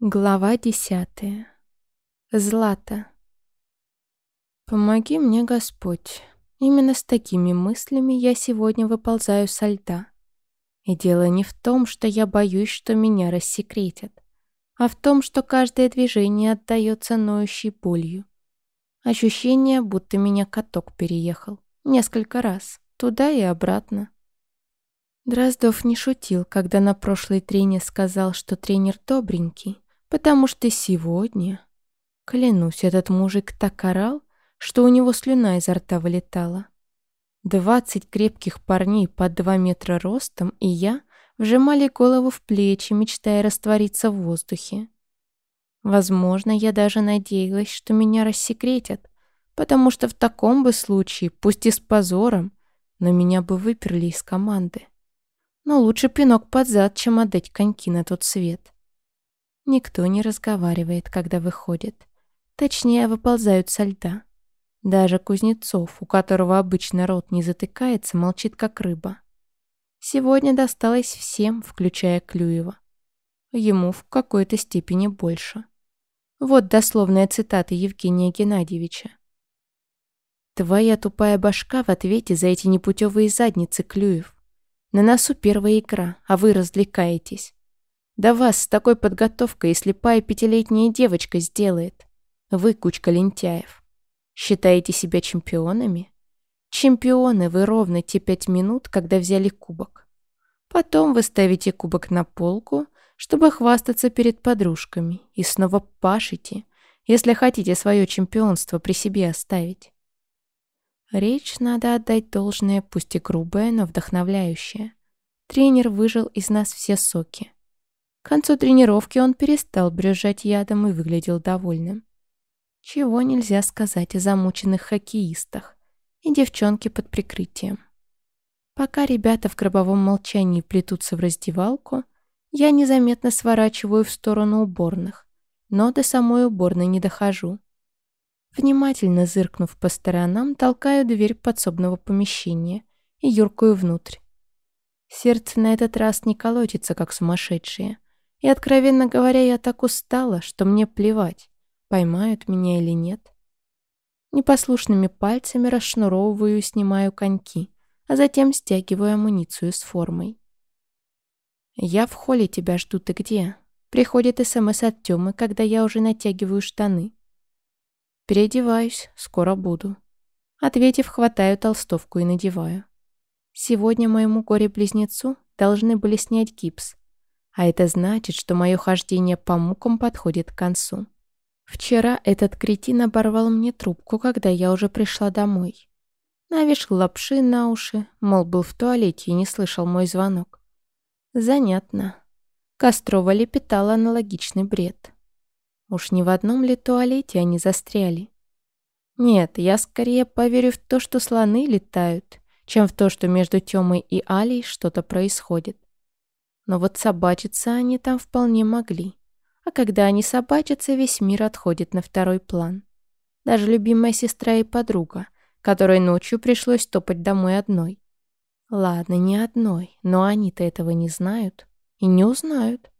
Глава десятая. Злата. Помоги мне, Господь. Именно с такими мыслями я сегодня выползаю со льда. И дело не в том, что я боюсь, что меня рассекретят, а в том, что каждое движение отдается ноющей болью. Ощущение, будто меня каток переехал. Несколько раз. Туда и обратно. Дроздов не шутил, когда на прошлой трене сказал, что тренер добренький, Потому что сегодня, клянусь, этот мужик так орал, что у него слюна изо рта вылетала. Двадцать крепких парней под два метра ростом и я вжимали голову в плечи, мечтая раствориться в воздухе. Возможно, я даже надеялась, что меня рассекретят, потому что в таком бы случае, пусть и с позором, но меня бы выперли из команды. Но лучше пинок под зад, чем отдать коньки на тот свет. Никто не разговаривает, когда выходит. Точнее, выползают со льда. Даже Кузнецов, у которого обычно рот не затыкается, молчит как рыба. Сегодня досталось всем, включая Клюева. Ему в какой-то степени больше. Вот дословная цитата Евгения Геннадьевича. «Твоя тупая башка в ответе за эти непутевые задницы, Клюев. На носу первая игра, а вы развлекаетесь. Да вас с такой подготовкой и слепая пятилетняя девочка сделает. Вы кучка лентяев. Считаете себя чемпионами? Чемпионы вы ровно те пять минут, когда взяли кубок. Потом вы ставите кубок на полку, чтобы хвастаться перед подружками, и снова пашете, если хотите свое чемпионство при себе оставить. Речь надо отдать должное, пусть и грубое, но вдохновляющее. Тренер выжил из нас все соки. К концу тренировки он перестал брюзжать ядом и выглядел довольным. Чего нельзя сказать о замученных хоккеистах и девчонке под прикрытием. Пока ребята в гробовом молчании плетутся в раздевалку, я незаметно сворачиваю в сторону уборных, но до самой уборной не дохожу. Внимательно зыркнув по сторонам, толкаю дверь подсобного помещения и юркую внутрь. Сердце на этот раз не колотится, как сумасшедшее, и, откровенно говоря, я так устала, что мне плевать, поймают меня или нет. Непослушными пальцами расшнуровываю и снимаю коньки, а затем стягиваю амуницию с формой. «Я в холле тебя жду, ты где?» Приходит СМС от Тёмы, когда я уже натягиваю штаны. «Переодеваюсь, скоро буду». Ответив, хватаю толстовку и надеваю. Сегодня моему горе-близнецу должны были снять гипс, а это значит, что мое хождение по мукам подходит к концу. Вчера этот кретин оборвал мне трубку, когда я уже пришла домой. Навешал лапши на уши, мол, был в туалете и не слышал мой звонок. Занятно. Кострова лепетала аналогичный бред. Уж не в одном ли туалете они застряли? Нет, я скорее поверю в то, что слоны летают, чем в то, что между Тёмой и Алей что-то происходит. Но вот собачиться они там вполне могли. А когда они собачатся, весь мир отходит на второй план. Даже любимая сестра и подруга, которой ночью пришлось топать домой одной. Ладно, не одной, но они-то этого не знают и не узнают.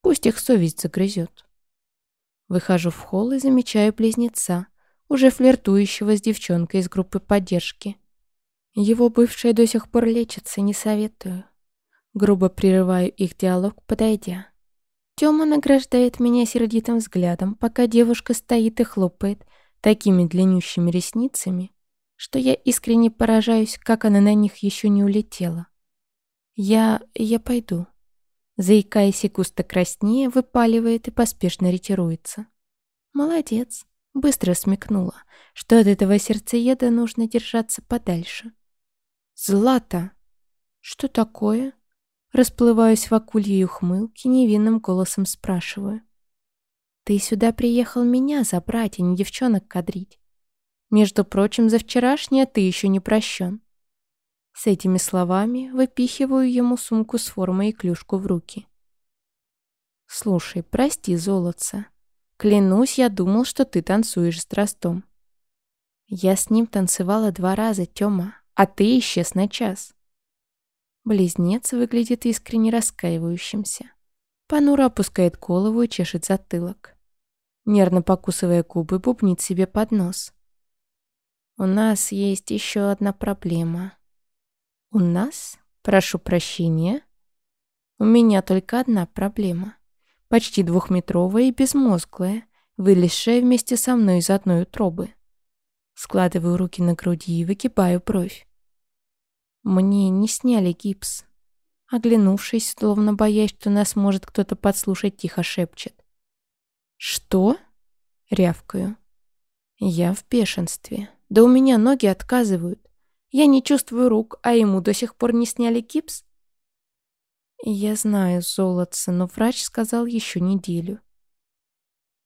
Пусть их совесть загрызет. Выхожу в холл и замечаю близнеца, уже флиртующего с девчонкой из группы поддержки. Его бывшая до сих пор лечится, не советую. Грубо прерываю их диалог, подойдя. Тёма награждает меня сердитым взглядом, пока девушка стоит и хлопает такими длиннющими ресницами, что я искренне поражаюсь, как она на них еще не улетела. Я... я пойду. Заикаясь и густо краснее, выпаливает и поспешно ретируется. Молодец. Быстро смекнула, что от этого сердцееда нужно держаться подальше. Злата! Что такое? Расплываюсь в акульей ухмылке, невинным голосом спрашиваю. «Ты сюда приехал меня забрать, а не девчонок кадрить. Между прочим, за вчерашнее ты еще не прощен». С этими словами выпихиваю ему сумку с формой и клюшку в руки. «Слушай, прости, золотца. Клянусь, я думал, что ты танцуешь с Дростом». «Я с ним танцевала два раза, Тёма, а ты исчез на час». Близнец выглядит искренне раскаивающимся. Панура опускает голову и чешет затылок. Нервно покусывая губы, бубнит себе под нос. «У нас есть еще одна проблема». «У нас? Прошу прощения?» «У меня только одна проблема. Почти двухметровая и безмозглая, вылезшая вместе со мной из одной утробы. Складываю руки на груди и выгибаю бровь. Мне не сняли гипс. Оглянувшись, словно боясь, что нас может кто-то подслушать, тихо шепчет. «Что?» — рявкаю. Я в бешенстве. Да у меня ноги отказывают. Я не чувствую рук, а ему до сих пор не сняли гипс. Я знаю, золотце, но врач сказал еще неделю.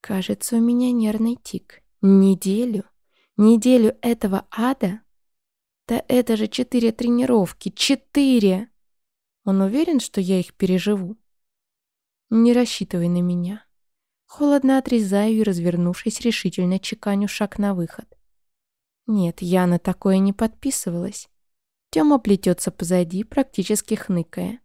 Кажется, у меня нервный тик. Неделю? Неделю этого ада? Да это же четыре тренировки. Четыре! Он уверен, что я их переживу? Не рассчитывай на меня. Холодно отрезаю и, развернувшись, решительно чеканю шаг на выход. Нет, я на такое не подписывалась. Тёма плетется позади, практически хныкая.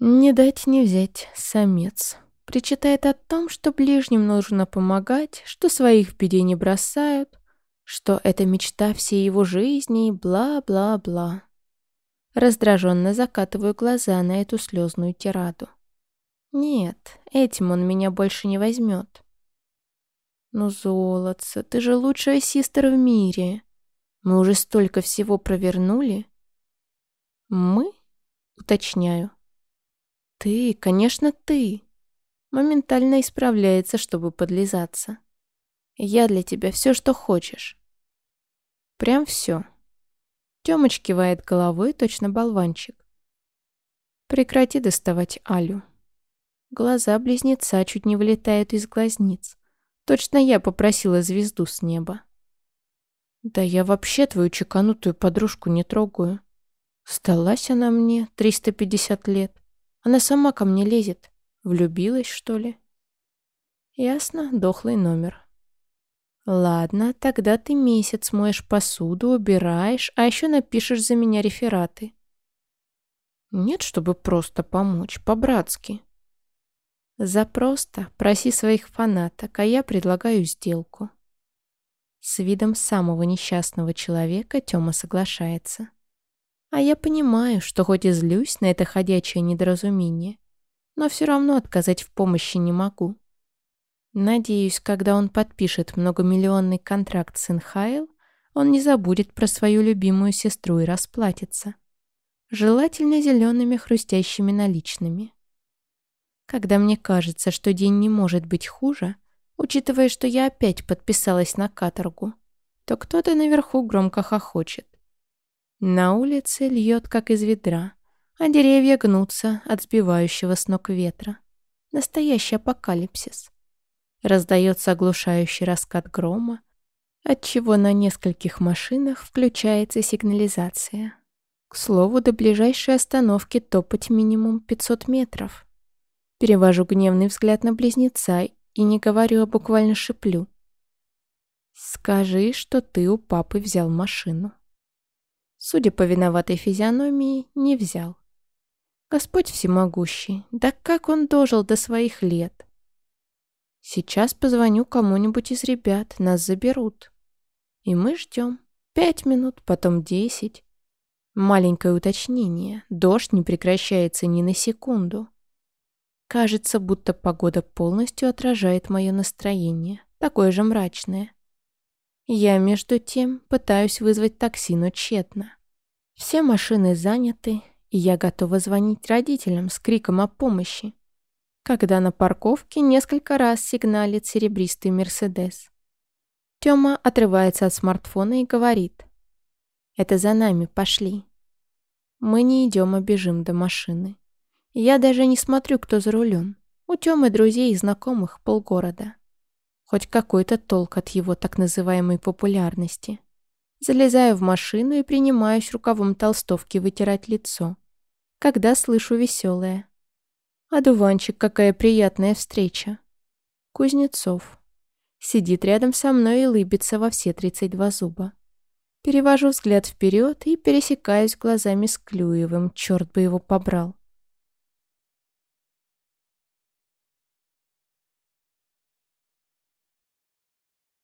Не дать не взять, самец. Причитает о том, что ближним нужно помогать, что своих в беде не бросают, что это мечта всей его жизни и бла-бла-бла. Раздраженно закатываю глаза на эту слезную тираду. Нет, этим он меня больше не возьмет. Ну, золотце, ты же лучшая систер в мире. Мы уже столько всего провернули. Мы? Уточняю. Ты, конечно, ты. Моментально исправляется, чтобы подлизаться. Я для тебя все, что хочешь. Прям все. Тёмыч кивает головой, точно болванчик. Прекрати доставать Алю. Глаза близнеца чуть не вылетают из глазниц. Точно я попросила звезду с неба. Да я вообще твою чеканутую подружку не трогаю. Сталась она мне 350 лет. Она сама ко мне лезет. Влюбилась, что ли? Ясно, дохлый номер. Ладно, тогда ты месяц моешь посуду, убираешь, а еще напишешь за меня рефераты. Нет, чтобы просто помочь, по-братски. За просто проси своих фанаток, а я предлагаю сделку. С видом самого несчастного человека Тёма соглашается. А я понимаю, что хоть и злюсь на это ходячее недоразумение, но все равно отказать в помощи не могу. Надеюсь, когда он подпишет многомиллионный контракт с Инхайл, он не забудет про свою любимую сестру и расплатится. Желательно зелеными хрустящими наличными. Когда мне кажется, что день не может быть хуже, учитывая, что я опять подписалась на каторгу, то кто-то наверху громко хохочет. На улице льет, как из ведра, а деревья гнутся от сбивающего с ног ветра. Настоящий апокалипсис. Раздается оглушающий раскат грома, отчего на нескольких машинах включается сигнализация. К слову, до ближайшей остановки топать минимум 500 метров. Перевожу гневный взгляд на близнеца и не говорю, а буквально шиплю. «Скажи, что ты у папы взял машину». Судя по виноватой физиономии, не взял. Господь всемогущий, да как он дожил до своих лет? Сейчас позвоню кому-нибудь из ребят, нас заберут. И мы ждем. Пять минут, потом десять. Маленькое уточнение. Дождь не прекращается ни на секунду. Кажется, будто погода полностью отражает мое настроение, такое же мрачное. Я, между тем, пытаюсь вызвать такси, но тщетно. Все машины заняты, и я готова звонить родителям с криком о помощи когда на парковке несколько раз сигналит серебристый «Мерседес». Тёма отрывается от смартфона и говорит. «Это за нами, пошли». Мы не идем, а бежим до машины. Я даже не смотрю, кто за рулем. У Тёмы друзей и знакомых полгорода. Хоть какой-то толк от его так называемой популярности. Залезаю в машину и принимаюсь рукавом толстовки вытирать лицо. Когда слышу веселое. Одуванчик, какая приятная встреча. Кузнецов. Сидит рядом со мной и лыбится во все 32 зуба. Перевожу взгляд вперед и пересекаюсь глазами с Клюевым, черт бы его побрал.